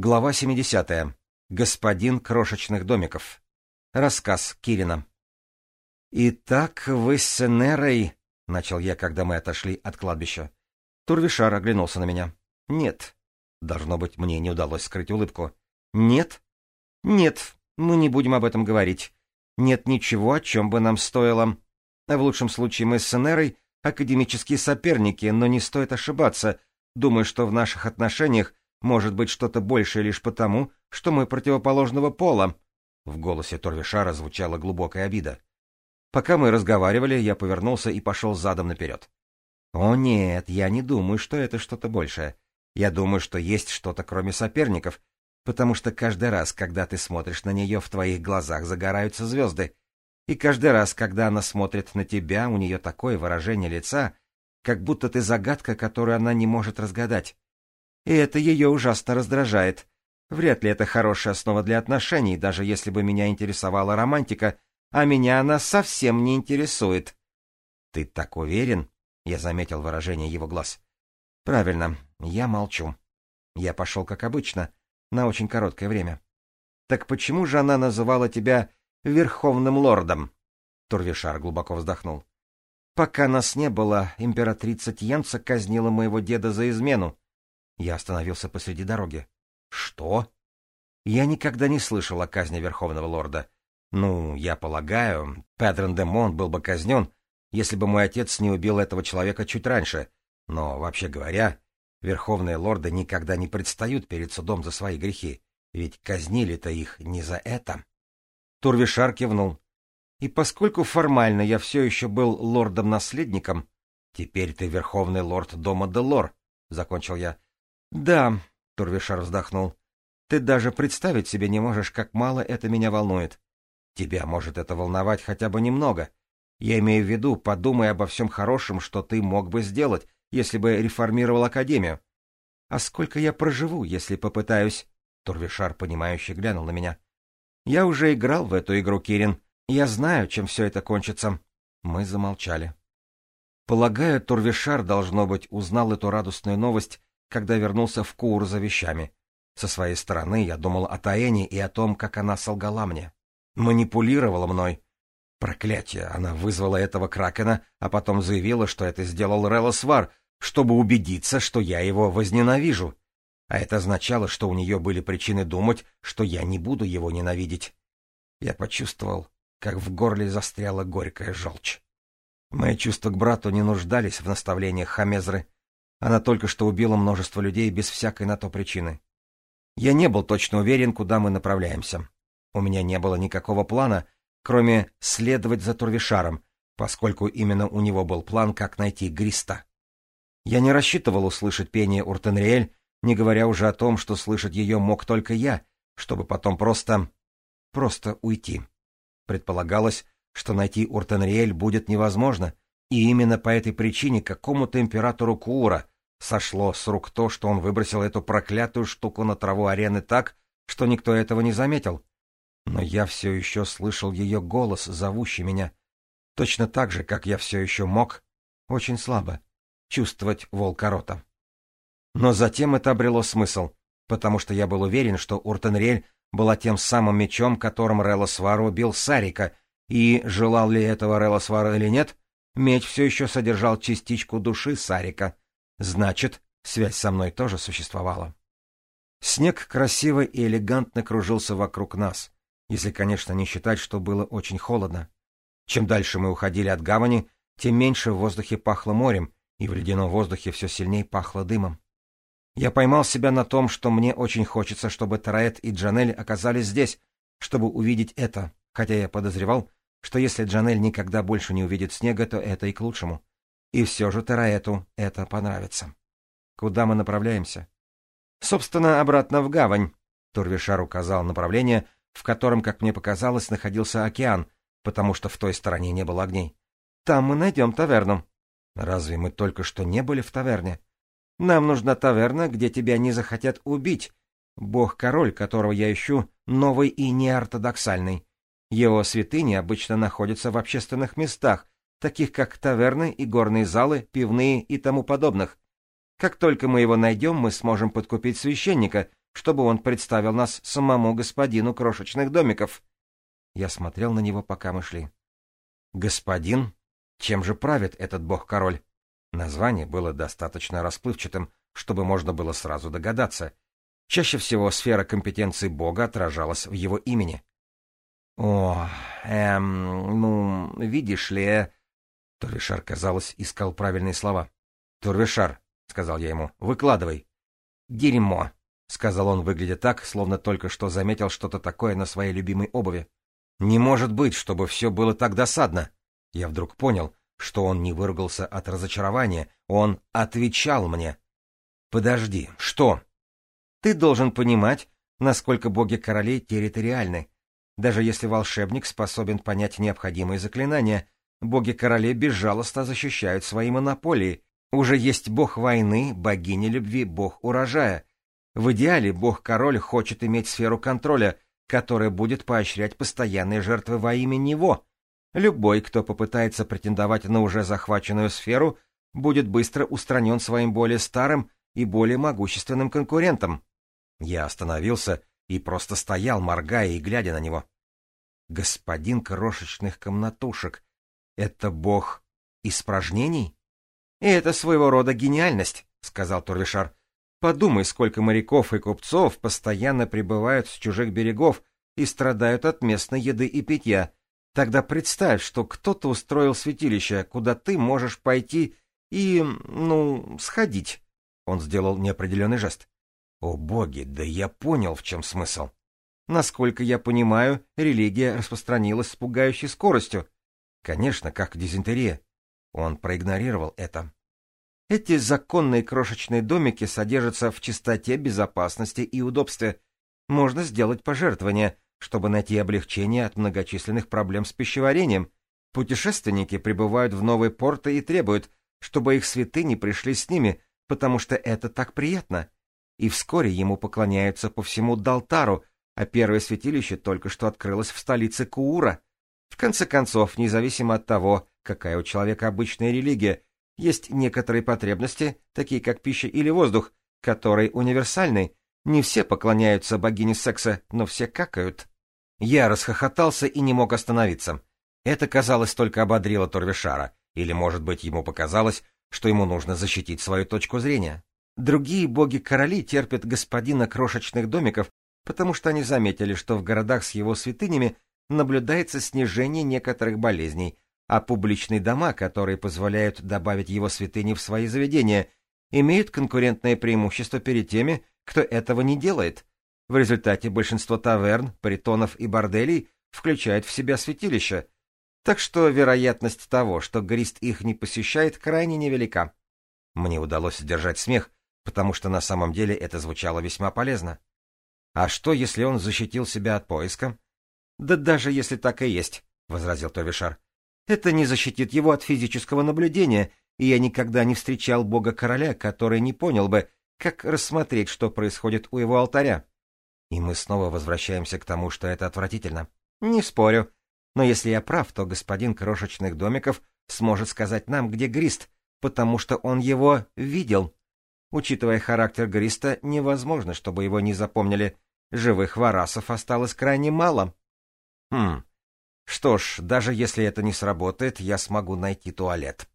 Глава 70. Господин крошечных домиков. Рассказ Кирина. «Итак, вы с Энерой...» — начал я, когда мы отошли от кладбища. Турвишар оглянулся на меня. «Нет». Должно быть, мне не удалось скрыть улыбку. «Нет?» «Нет, мы не будем об этом говорить. Нет ничего, о чем бы нам стоило. А в лучшем случае мы с Энерой академические соперники, но не стоит ошибаться. Думаю, что в наших отношениях может быть что-то большее лишь потому, что мы противоположного пола». В голосе Торвишара звучала глубокая обида. Пока мы разговаривали, я повернулся и пошел задом наперед. «О нет, я не думаю, что это что-то большее. Я думаю, что есть что-то кроме соперников, потому что каждый раз, когда ты смотришь на нее, в твоих глазах загораются звезды, и каждый раз, когда она смотрит на тебя, у нее такое выражение лица, как будто ты загадка, которую она не может разгадать и это ее ужасно раздражает. Вряд ли это хорошая основа для отношений, даже если бы меня интересовала романтика, а меня она совсем не интересует. «Ты так уверен?» — я заметил выражение его глаз. «Правильно, я молчу. Я пошел, как обычно, на очень короткое время. Так почему же она называла тебя Верховным Лордом?» Турвишар глубоко вздохнул. «Пока нас не было, императрица Тьенца казнила моего деда за измену. Я остановился посреди дороги. Что? Я никогда не слышал о казни Верховного Лорда. Ну, я полагаю, Педрон де Мон был бы казнен, если бы мой отец не убил этого человека чуть раньше. Но, вообще говоря, Верховные Лорды никогда не предстают перед судом за свои грехи, ведь казнили-то их не за это. Турвишар кивнул. И поскольку формально я все еще был лордом-наследником, теперь ты Верховный Лорд дома Делор, — закончил я, да, Турвишар вздохнул. Ты даже представить себе не можешь, как мало это меня волнует. Тебя может это волновать хотя бы немного. Я имею в виду, подумай обо всем хорошем, что ты мог бы сделать, если бы реформировал Академию. А сколько я проживу, если попытаюсь? Турвишар, понимающе глянул на меня. Я уже играл в эту игру, Кирин. Я знаю, чем все это кончится. Мы замолчали. Полагаю, Турвишар, должно быть, узнал эту радостную новость когда вернулся в Кур за вещами. Со своей стороны я думал о Таэне и о том, как она солгала мне. Манипулировала мной. Проклятие! Она вызвала этого Кракена, а потом заявила, что это сделал Релосвар, чтобы убедиться, что я его возненавижу. А это означало, что у нее были причины думать, что я не буду его ненавидеть. Я почувствовал, как в горле застряла горькая желчь. Мои чувства к брату не нуждались в наставлениях Хамезры — она только что убила множество людей без всякой на то причины. Я не был точно уверен, куда мы направляемся. У меня не было никакого плана, кроме следовать за Турвишаром, поскольку именно у него был план, как найти Гриста. Я не рассчитывал услышать пение Уртенриэль, не говоря уже о том, что слышать ее мог только я, чтобы потом просто... просто уйти. Предполагалось, что найти Уртенриэль будет невозможно — и именно по этой причине какому-то императору Куура сошло с рук то, что он выбросил эту проклятую штуку на траву арены так, что никто этого не заметил. Но я все еще слышал ее голос, зовущий меня. Точно так же, как я все еще мог, очень слабо, чувствовать волкорота. Но затем это обрело смысл, потому что я был уверен, что Уртенрель была тем самым мечом, которым Релосвар убил Сарика, и желал ли этого Релосвар или нет — Меч все еще содержал частичку души Сарика. Значит, связь со мной тоже существовала. Снег красиво и элегантно кружился вокруг нас, если, конечно, не считать, что было очень холодно. Чем дальше мы уходили от гавани, тем меньше в воздухе пахло морем, и в ледяном воздухе все сильнее пахло дымом. Я поймал себя на том, что мне очень хочется, чтобы Тараэт и Джанель оказались здесь, чтобы увидеть это, хотя я подозревал, что если Джанель никогда больше не увидит снега, то это и к лучшему. И все же Тераэту это понравится. Куда мы направляемся? Собственно, обратно в гавань. Турвишар указал направление, в котором, как мне показалось, находился океан, потому что в той стороне не было огней. Там мы найдем таверну. Разве мы только что не были в таверне? Нам нужна таверна, где тебя не захотят убить. Бог-король, которого я ищу, новый и неортодоксальный. Его святыни обычно находятся в общественных местах, таких как таверны и горные залы, пивные и тому подобных. Как только мы его найдем, мы сможем подкупить священника, чтобы он представил нас самому господину крошечных домиков. Я смотрел на него, пока мы шли. Господин? Чем же правит этот бог-король? Название было достаточно расплывчатым, чтобы можно было сразу догадаться. Чаще всего сфера компетенции бога отражалась в его имени. О, эм, ну, видишь ли... Торвишар, казалось, искал правильные слова. Торвишар, сказал я ему, выкладывай. Дерьмо, сказал он, выглядя так, словно только что заметил что-то такое на своей любимой обуви. Не может быть, чтобы все было так досадно. Я вдруг понял, что он не выругался от разочарования, он отвечал мне. Подожди, что? Ты должен понимать, насколько боги королей территориальны. Даже если волшебник способен понять необходимые заклинания, боги-короли безжалостно защищают свои монополии. Уже есть бог войны, богиня любви, бог урожая. В идеале бог-король хочет иметь сферу контроля, которая будет поощрять постоянные жертвы во имя него. Любой, кто попытается претендовать на уже захваченную сферу, будет быстро устранен своим более старым и более могущественным конкурентом. Я остановился, и просто стоял, моргая и глядя на него. Господин крошечных комнатушек — это бог испражнений? — И это своего рода гениальность, — сказал Турвишар. — Подумай, сколько моряков и купцов постоянно прибывают с чужих берегов и страдают от местной еды и питья. Тогда представь, что кто-то устроил святилище, куда ты можешь пойти и, ну, сходить. Он сделал неопределенный жест. О боги, да я понял, в чем смысл. Насколько я понимаю, религия распространилась с пугающей скоростью. Конечно, как дизентерия. Он проигнорировал это. Эти законные крошечные домики содержатся в чистоте, безопасности и удобстве. Можно сделать пожертвования, чтобы найти облегчение от многочисленных проблем с пищеварением. Путешественники прибывают в новые порты и требуют, чтобы их святыни пришли с ними, потому что это так приятно и вскоре ему поклоняются по всему Далтару, а первое святилище только что открылось в столице Куура. В конце концов, независимо от того, какая у человека обычная религия, есть некоторые потребности, такие как пища или воздух, которые универсальны. Не все поклоняются богине секса, но все какают. Я расхохотался и не мог остановиться. Это, казалось, только ободрило Торвишара, или, может быть, ему показалось, что ему нужно защитить свою точку зрения. Другие боги короли терпят господина крошечных домиков, потому что они заметили, что в городах с его святынями наблюдается снижение некоторых болезней, а публичные дома, которые позволяют добавить его святыни в свои заведения, имеют конкурентное преимущество перед теми, кто этого не делает. В результате большинство таверн, притонов и борделей включают в себя святилища, так что вероятность того, что Грист их не посещает, крайне невелика. Мне удалось сдержать смех, потому что на самом деле это звучало весьма полезно. А что, если он защитил себя от поиска? Да даже если так и есть, возразил Товишар. Это не защитит его от физического наблюдения, и я никогда не встречал бога короля, который не понял бы, как рассмотреть, что происходит у его алтаря. И мы снова возвращаемся к тому, что это отвратительно. Не спорю. Но если я прав, то господин крошечных домиков сможет сказать нам, где Грист, потому что он его видел. Учитывая характер Гриста, невозможно, чтобы его не запомнили. Живых варасов осталось крайне мало. Хм. Что ж, даже если это не сработает, я смогу найти туалет.